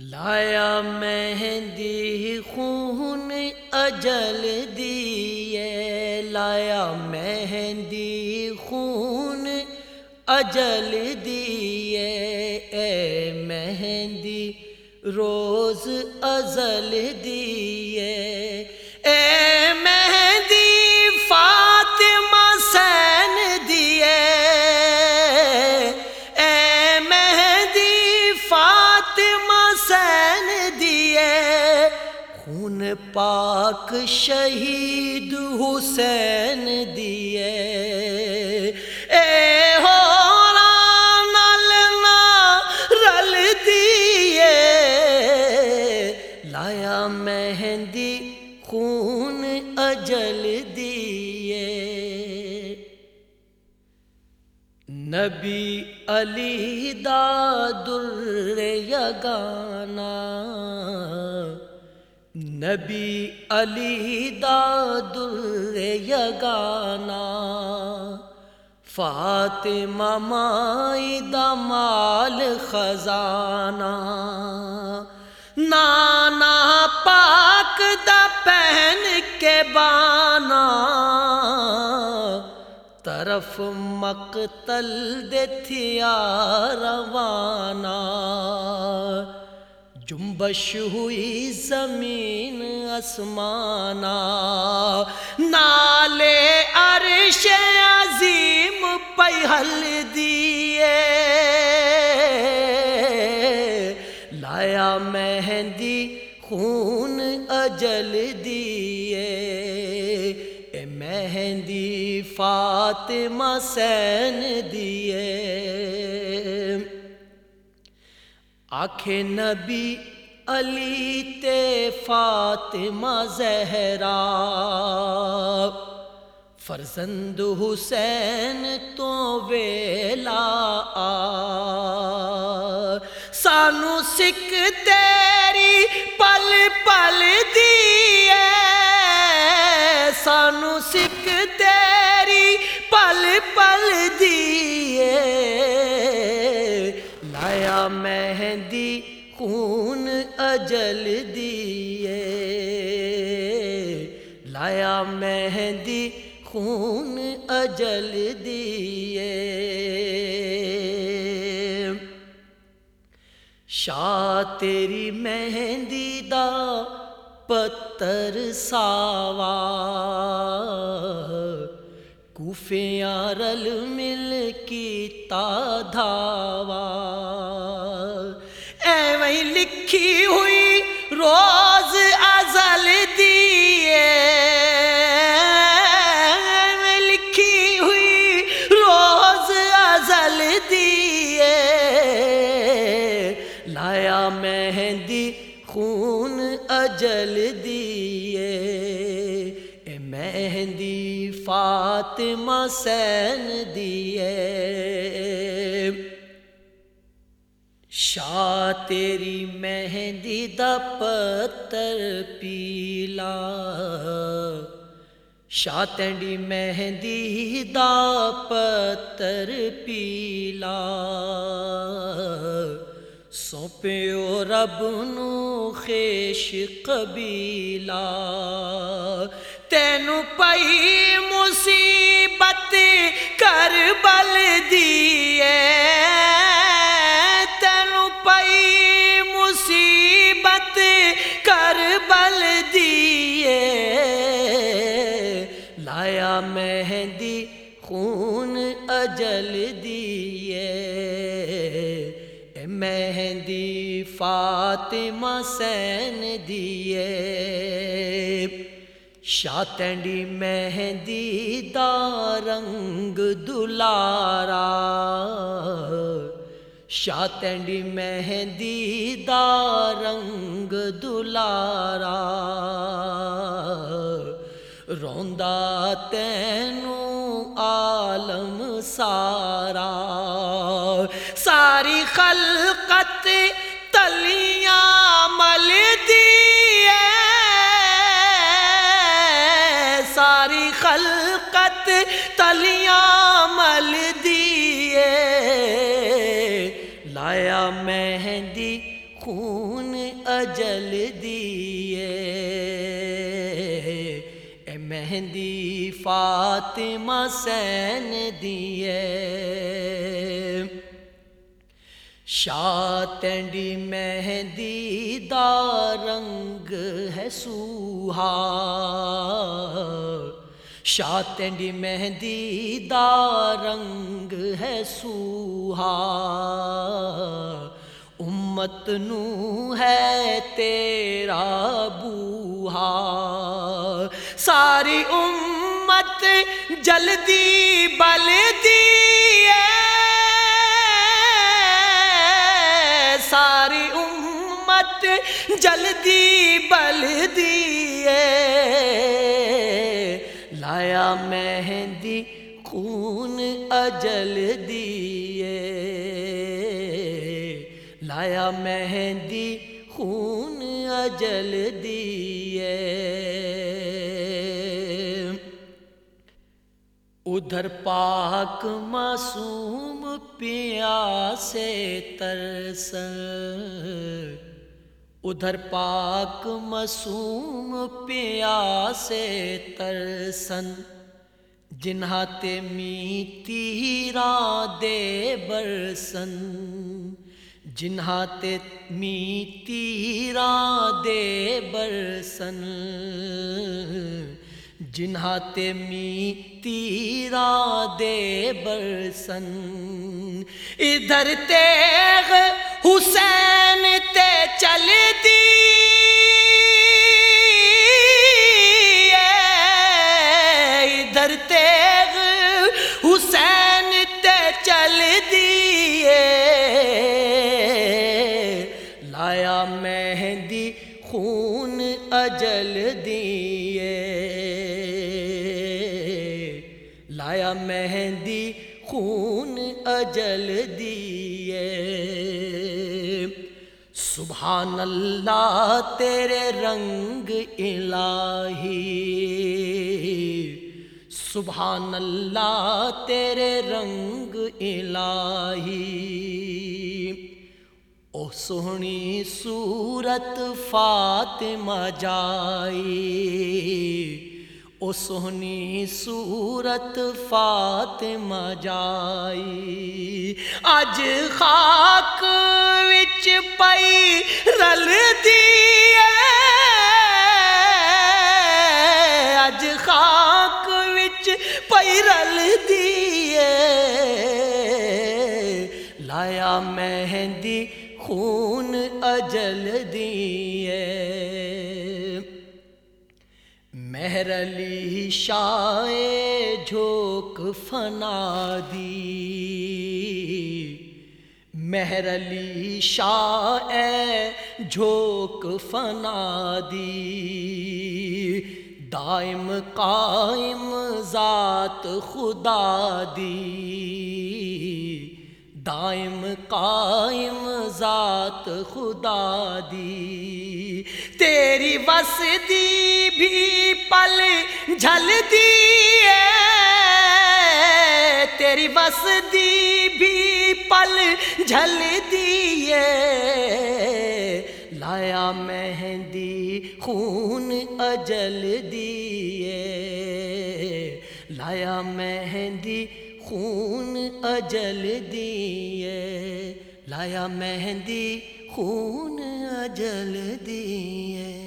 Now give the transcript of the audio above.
لایا مہندی خون اجل دیے، لایا مہندی خون اجل دیے۔ اے مہندی، روز ازل دیے۔ پاک شہید حسین دیے اے ہولا نل رل دیے لایا مہندی خون اجل دیے نبی علی دا در یگانا نبی علی دا در یگانا فاطمہ مائی دا مال خزانہ۔ نانا پاک دا پہن کے بانا، طرف مقتل دے تھیا روانہ۔ جنبش ہوئی زمین اسمانہ نالے عرش عظیم پہل دیے۔ لایا مہندی، خون اجل دیے۔ اے مہندی فاطمہ سین دیے۔ آنکھیں نبی علی تے فاطمہ زہرا۔ فرزند حسین تو ویلا آ۔ سانو سکھ مہندی خون اجل دیے لایا مہندی خون اجل دیے شاہ تیری مہندی دا پتر ساوا کوفیاں رل مل کیتا دھاوا لکھی ہوئی روز ازل دیے۔ ایویں لکھی ہوئی روز ازل دیے۔ لایا مہندی خون اجل دیے۔ اے مہندی فاطمہ سین دیے۔ شاہ تیری مہندی دا پتر پیلا۔ شاہ تینڈی مہندی دا پتر پیلا۔ سونپیو رب نو خیش قبیلہ۔ تینو پئی مصیبت کر بل دیے مصیبت کر بل دیے۔ لایا مہندی خون اجل دیے۔ مہندی فاطمہ سین دیے۔ شاہ تینڈی مہندی دا رنگ دلارا۔ شاہ مہندی دا رنگ دلارا۔ روندا تینو عالم سارا۔ ساری خلقت تلیاں مل دیے ساری خلقت تلیاں مل دیے لایا مہندی خون اجل دیے۔ اے مہندی فاطمہ سین دیے۔ شاطنڈی مہندی دا رنگ ہے سوہا۔ شاطنڈی مہندی دا رنگ ہے سوہا۔ امت نو ہے تیرا بوہا۔ ساری امت جلدی بل ساری امت جلدی بل دیے لایا مہندی خون اجل دیے لایا مہندی خون اجل دیے ادھر پاک معصوم پیا سے ترس۔ ادھر پاک معصوم پیا سے ترسن جنہا تے میتی را دے برسن۔ جنہا تے میتی را دے برسن۔ جنہا تے می تیرا دے برسن۔ ادھر تیغ حسین تے چل مہندی خون اجل دیے سبحان اللہ، تیرے رنگ الہی۔ سبحان اللہ، تیرے رنگ الہی۔ او سونی صورت فاطمہ جائی۔ او سونی صورت فاطمہ جائی۔ اج خاک وچ پئی رل دی اج خاک وچ پئی رل دی لایا مہندی خون اجل دیے مہر علی شاہ جھوک فنا دی۔ مہر علی شاہ جھوک فنا دی۔ دائم قائم ذات خدا دی۔ دائم قائم ذات خدا دی۔ تیری بس دی بھی پل جھل دی تیری بس دی بھی پل جھل دی لایا مہندی خون اجل دیے لایا مہندی خون اجل دیے لایا مہندی خون اجل دیے